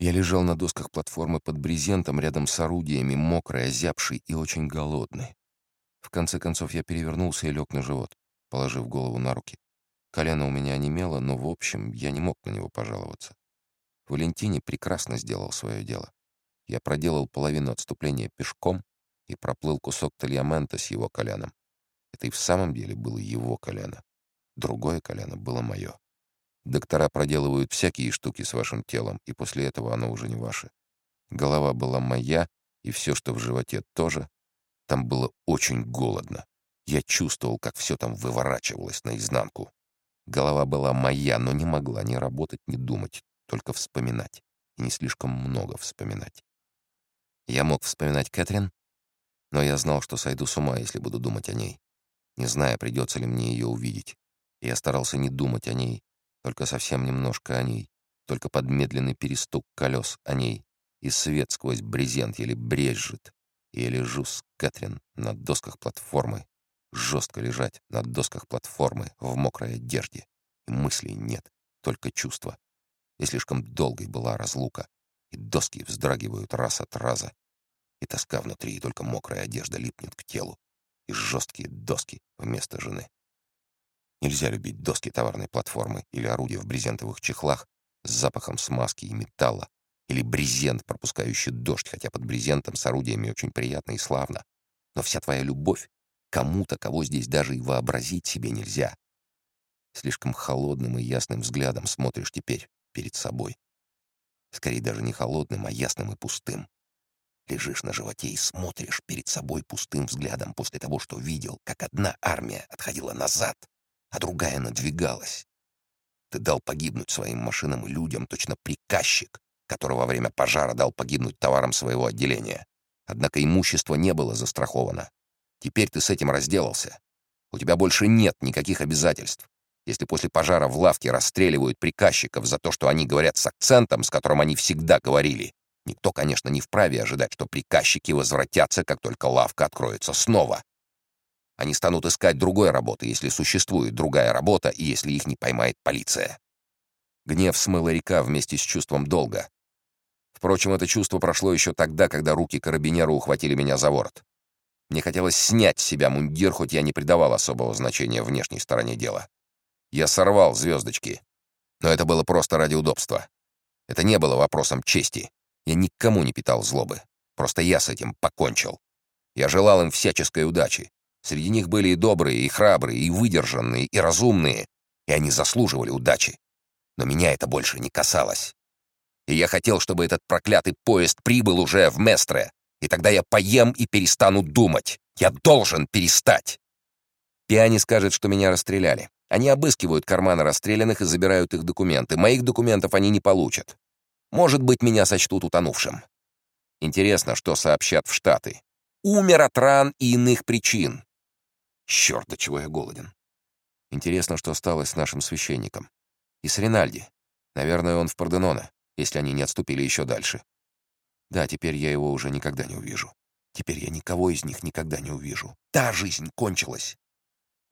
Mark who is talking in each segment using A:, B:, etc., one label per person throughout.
A: Я лежал на досках платформы под брезентом рядом с орудиями, мокрый, озябший и очень голодный. В конце концов я перевернулся и лег на живот, положив голову на руки. Колено у меня онемело, но, в общем, я не мог на него пожаловаться. Валентине прекрасно сделал свое дело. Я проделал половину отступления пешком и проплыл кусок тальямента с его коленом. Это и в самом деле было его колено. Другое колено было мое. Доктора проделывают всякие штуки с вашим телом, и после этого оно уже не ваше. Голова была моя, и все, что в животе, тоже. Там было очень голодно. Я чувствовал, как все там выворачивалось наизнанку. Голова была моя, но не могла ни работать, ни думать, только вспоминать. И не слишком много вспоминать. Я мог вспоминать Кэтрин, но я знал, что сойду с ума, если буду думать о ней, не зная, придется ли мне ее увидеть. Я старался не думать о ней, только совсем немножко о ней, только под медленный перестук колес о ней, и свет сквозь брезент еле брежет, и я лежу с Кэтрин на досках платформы, жестко лежать на досках платформы в мокрой одежде. И мыслей нет, только чувства. И слишком долгой была разлука, и доски вздрагивают раз от раза, и тоска внутри, и только мокрая одежда липнет к телу, и жесткие доски вместо жены. Нельзя любить доски товарной платформы или орудия в брезентовых чехлах с запахом смазки и металла, или брезент, пропускающий дождь, хотя под брезентом с орудиями очень приятно и славно. Но вся твоя любовь кому-то, кого здесь даже и вообразить себе нельзя. Слишком холодным и ясным взглядом смотришь теперь перед собой. Скорее даже не холодным, а ясным и пустым. Лежишь на животе и смотришь перед собой пустым взглядом после того, что видел, как одна армия отходила назад, а другая надвигалась. Ты дал погибнуть своим машинам и людям, точно приказчик, который во время пожара дал погибнуть товарам своего отделения. Однако имущество не было застраховано. Теперь ты с этим разделался. У тебя больше нет никаких обязательств. Если после пожара в лавке расстреливают приказчиков за то, что они говорят с акцентом, с которым они всегда говорили, никто, конечно, не вправе ожидать, что приказчики возвратятся, как только лавка откроется снова. Они станут искать другой работы, если существует другая работа и если их не поймает полиция. Гнев смыла река вместе с чувством долга. Впрочем, это чувство прошло еще тогда, когда руки карабинера ухватили меня за ворот. Мне хотелось снять с себя мундир, хоть я не придавал особого значения внешней стороне дела. Я сорвал звездочки. Но это было просто ради удобства. Это не было вопросом чести. Я никому не питал злобы. Просто я с этим покончил. Я желал им всяческой удачи. Среди них были и добрые, и храбрые, и выдержанные, и разумные, и они заслуживали удачи. Но меня это больше не касалось. И я хотел, чтобы этот проклятый поезд прибыл уже в Местре, и тогда я поем и перестану думать. Я должен перестать. Пиани скажет, что меня расстреляли. Они обыскивают карманы расстрелянных и забирают их документы. Моих документов они не получат. Может быть, меня сочтут утонувшим. Интересно, что сообщат в Штаты. Умер от ран и иных причин. Черт, до чего я голоден. Интересно, что стало с нашим священником. И с Ринальди. Наверное, он в Парденоне, если они не отступили еще дальше. Да, теперь я его уже никогда не увижу. Теперь я никого из них никогда не увижу. Та жизнь кончилась.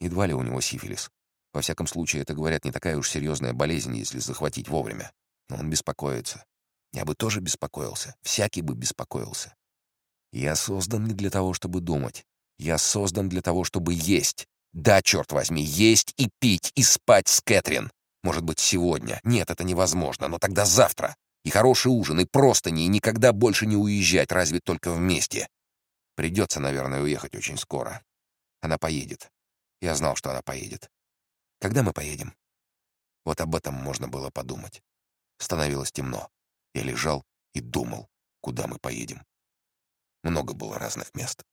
A: Едва ли у него сифилис. Во всяком случае, это, говорят, не такая уж серьезная болезнь, если захватить вовремя. Но он беспокоится. Я бы тоже беспокоился. Всякий бы беспокоился. Я создан не для того, чтобы думать. Я создан для того, чтобы есть. Да, черт возьми, есть и пить, и спать с Кэтрин. Может быть, сегодня. Нет, это невозможно, но тогда завтра. И хороший ужин, и простыни, и никогда больше не уезжать, разве только вместе. Придется, наверное, уехать очень скоро. Она поедет. Я знал, что она поедет. Когда мы поедем? Вот об этом можно было подумать. Становилось темно. Я лежал и думал, куда мы поедем. Много было разных мест.